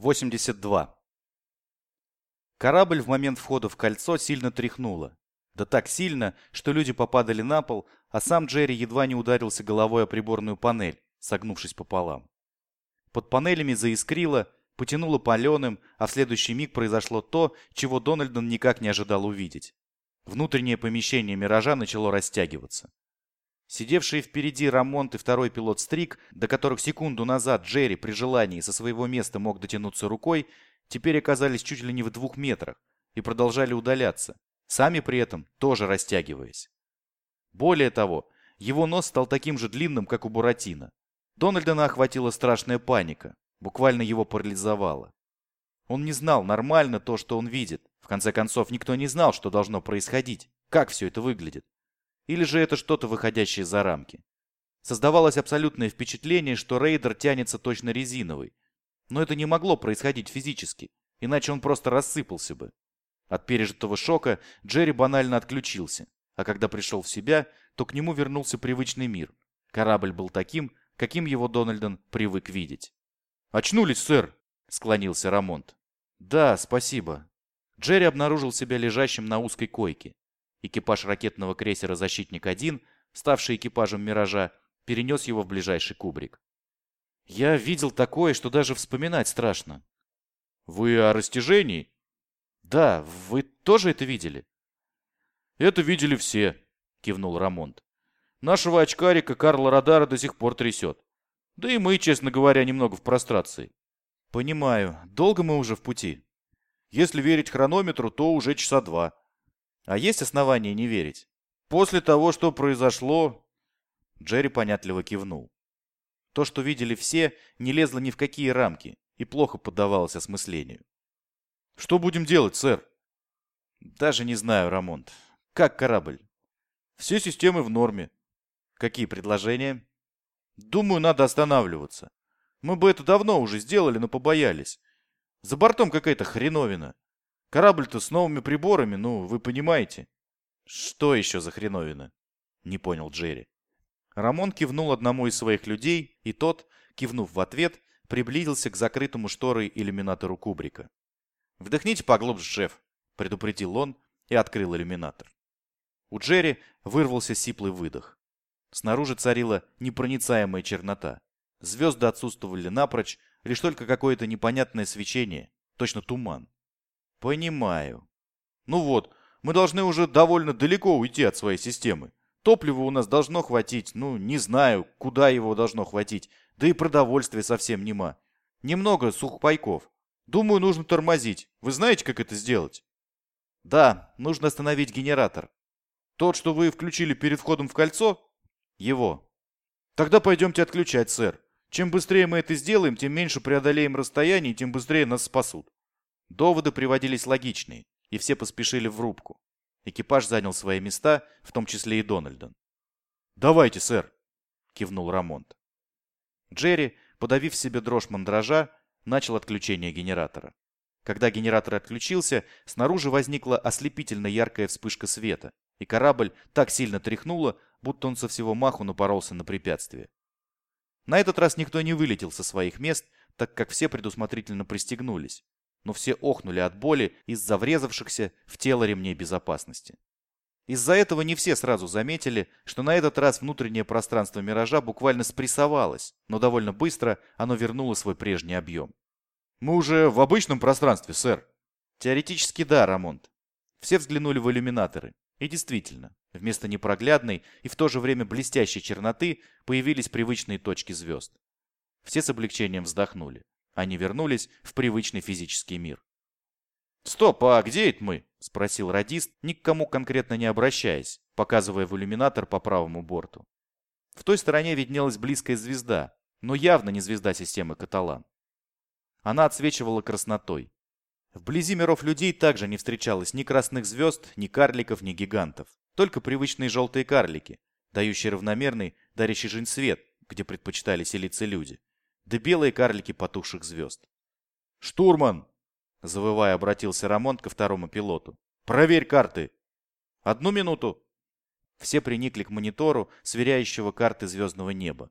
82. Корабль в момент входа в кольцо сильно тряхнуло. Да так сильно, что люди попадали на пол, а сам Джерри едва не ударился головой о приборную панель, согнувшись пополам. Под панелями заискрило, потянуло паленым, а в следующий миг произошло то, чего Дональдон никак не ожидал увидеть. Внутреннее помещение «Миража» начало растягиваться. Сидевшие впереди Рамонт и второй пилот Стрик, до которых секунду назад Джерри при желании со своего места мог дотянуться рукой, теперь оказались чуть ли не в двух метрах и продолжали удаляться, сами при этом тоже растягиваясь. Более того, его нос стал таким же длинным, как у Буратино. Дональдона охватила страшная паника, буквально его парализовала. Он не знал, нормально то, что он видит. В конце концов, никто не знал, что должно происходить, как все это выглядит. Или же это что-то выходящее за рамки? Создавалось абсолютное впечатление, что рейдер тянется точно резиновый. Но это не могло происходить физически, иначе он просто рассыпался бы. От пережитого шока Джерри банально отключился, а когда пришел в себя, то к нему вернулся привычный мир. Корабль был таким, каким его Дональдон привык видеть. «Очнулись, сэр!» — склонился Рамонт. «Да, спасибо». Джерри обнаружил себя лежащим на узкой койке. Экипаж ракетного крейсера «Защитник-1», ставший экипажем «Миража», перенес его в ближайший кубрик. Я видел такое, что даже вспоминать страшно. Вы о растяжении? Да, вы тоже это видели? Это видели все, кивнул Рамонт. Нашего очкарика Карла Радара до сих пор трясет. Да и мы, честно говоря, немного в прострации. Понимаю. Долго мы уже в пути? Если верить хронометру, то уже часа два. А есть основания не верить? После того, что произошло... Джерри понятливо кивнул. То, что видели все, не лезло ни в какие рамки и плохо поддавалось осмыслению. «Что будем делать, сэр?» «Даже не знаю, Рамонт. Как корабль?» «Все системы в норме». «Какие предложения?» «Думаю, надо останавливаться. Мы бы это давно уже сделали, но побоялись. За бортом какая-то хреновина. Корабль-то с новыми приборами, ну, вы понимаете. Что еще за хреновина? Не понял Джерри. Рамон кивнул одному из своих людей, и тот, кивнув в ответ, приблизился к закрытому шторой иллюминатору кубрика. «Вдохните поглубже, шеф», — предупредил он и открыл иллюминатор. У Джерри вырвался сиплый выдох. Снаружи царила непроницаемая чернота. Звезды отсутствовали напрочь, лишь только какое-то непонятное свечение, точно туман. Понимаю. Ну вот, мы должны уже довольно далеко уйти от своей системы. Топлива у нас должно хватить, ну, не знаю, куда его должно хватить. Да и продовольствия совсем нема. Немного сухпайков. Думаю, нужно тормозить. Вы знаете, как это сделать? Да, нужно остановить генератор. Тот, что вы включили перед входом в кольцо? Его. Тогда пойдемте отключать, сэр. Чем быстрее мы это сделаем, тем меньше преодолеем расстояние, и тем быстрее нас спасут. Доводы приводились логичные, и все поспешили в рубку. Экипаж занял свои места, в том числе и Дональдон. «Давайте, сэр!» — кивнул Рамонт. Джерри, подавив себе дрожь мандража, начал отключение генератора. Когда генератор отключился, снаружи возникла ослепительно яркая вспышка света, и корабль так сильно тряхнуло, будто он со всего маху напоролся на препятствие. На этот раз никто не вылетел со своих мест, так как все предусмотрительно пристегнулись, но все охнули от боли из-за врезавшихся в тело ремней безопасности. Из-за этого не все сразу заметили, что на этот раз внутреннее пространство «Миража» буквально спрессовалось, но довольно быстро оно вернуло свой прежний объем. «Мы уже в обычном пространстве, сэр». Теоретически да, Рамонт. Все взглянули в иллюминаторы. И действительно, вместо непроглядной и в то же время блестящей черноты появились привычные точки звезд. Все с облегчением вздохнули. Они вернулись в привычный физический мир. «Стоп, а где это мы?» – спросил радист, ни к кому конкретно не обращаясь, показывая в иллюминатор по правому борту. В той стороне виднелась близкая звезда, но явно не звезда системы Каталан. Она отсвечивала краснотой. Вблизи миров людей также не встречалось ни красных звезд, ни карликов, ни гигантов. Только привычные желтые карлики, дающие равномерный, дарящий жизнь свет, где предпочитали селиться люди да белые карлики потухших звезд. «Штурман!» — завывая, обратился Рамонт ко второму пилоту. «Проверь карты!» «Одну минуту!» Все приникли к монитору, сверяющего карты звездного неба.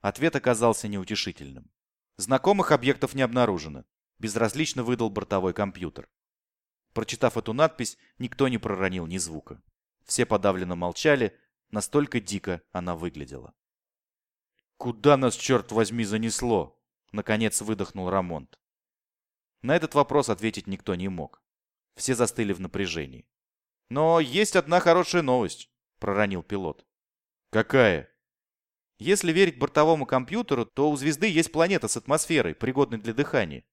Ответ оказался неутешительным. Знакомых объектов не обнаружено. безразлично выдал бортовой компьютер. Прочитав эту надпись, никто не проронил ни звука. Все подавленно молчали, настолько дико она выглядела. «Куда нас, черт возьми, занесло?» — наконец выдохнул Рамонт. На этот вопрос ответить никто не мог. Все застыли в напряжении. «Но есть одна хорошая новость», — проронил пилот. «Какая?» Если верить бортовому компьютеру, то у звезды есть планета с атмосферой, пригодной для дыхания.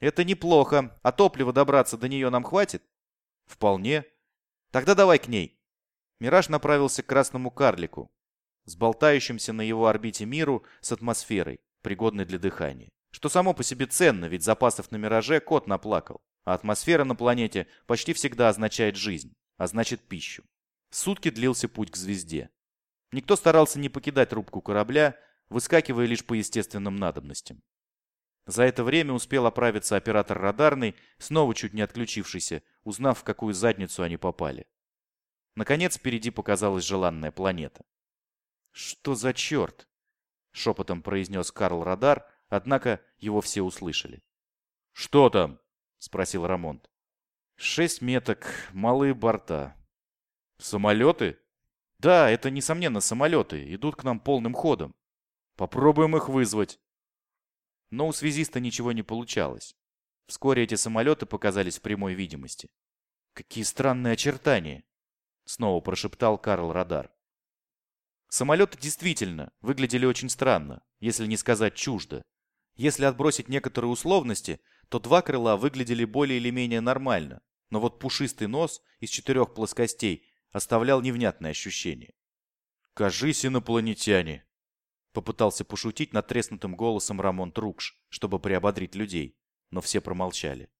Это неплохо. А топлива добраться до нее нам хватит? Вполне. Тогда давай к ней. Мираж направился к красному карлику, с болтающимся на его орбите миру с атмосферой, пригодной для дыхания. Что само по себе ценно, ведь запасов на Мираже кот наплакал. А атмосфера на планете почти всегда означает жизнь, а значит пищу. Сутки длился путь к звезде. Никто старался не покидать рубку корабля, выскакивая лишь по естественным надобностям. За это время успел оправиться оператор радарный, снова чуть не отключившийся, узнав, в какую задницу они попали. Наконец впереди показалась желанная планета. «Что за черт?» — шепотом произнес Карл Радар, однако его все услышали. «Что там?» — спросил Рамонт. «Шесть меток, малые борта». «Самолеты?» Да, это, несомненно, самолеты. Идут к нам полным ходом. Попробуем их вызвать. Но у связиста ничего не получалось. Вскоре эти самолеты показались в прямой видимости. «Какие странные очертания!» Снова прошептал Карл Радар. Самолеты действительно выглядели очень странно, если не сказать чуждо. Если отбросить некоторые условности, то два крыла выглядели более или менее нормально, но вот пушистый нос из четырех плоскостей оставлял невнятное ощущение. «Кажись, инопланетяне!» Попытался пошутить над треснутым голосом Рамон Трукш, чтобы приободрить людей, но все промолчали.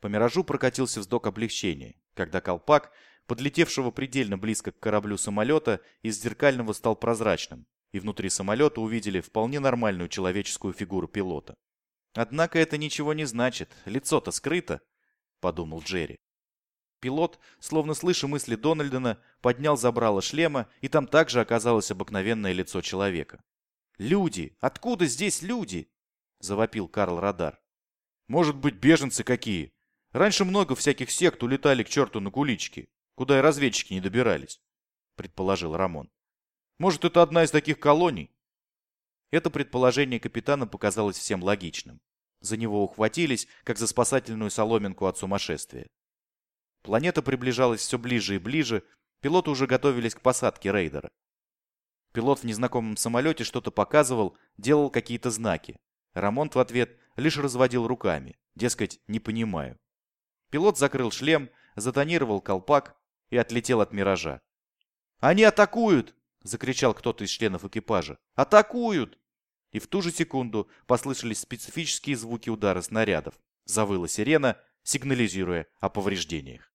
По миражу прокатился вздох облегчения, когда колпак, подлетевшего предельно близко к кораблю самолета, из зеркального стал прозрачным, и внутри самолета увидели вполне нормальную человеческую фигуру пилота. «Однако это ничего не значит, лицо-то скрыто», — подумал Джерри. Пилот, словно слыша мысли Дональдена, поднял забрало шлема, и там также оказалось обыкновенное лицо человека. «Люди! Откуда здесь люди?» — завопил Карл Радар. «Может быть, беженцы какие? Раньше много всяких сект улетали к черту на кулички, куда и разведчики не добирались», — предположил Рамон. «Может, это одна из таких колоний?» Это предположение капитана показалось всем логичным. За него ухватились, как за спасательную соломинку от сумасшествия. Планета приближалась все ближе и ближе, пилоты уже готовились к посадке рейдера. Пилот в незнакомом самолете что-то показывал, делал какие-то знаки. Рамонт в ответ лишь разводил руками, дескать, не понимаю. Пилот закрыл шлем, затонировал колпак и отлетел от миража. «Они атакуют!» — закричал кто-то из членов экипажа. «Атакуют!» И в ту же секунду послышались специфические звуки удара снарядов. Завыла сирена, сигнализируя о повреждениях.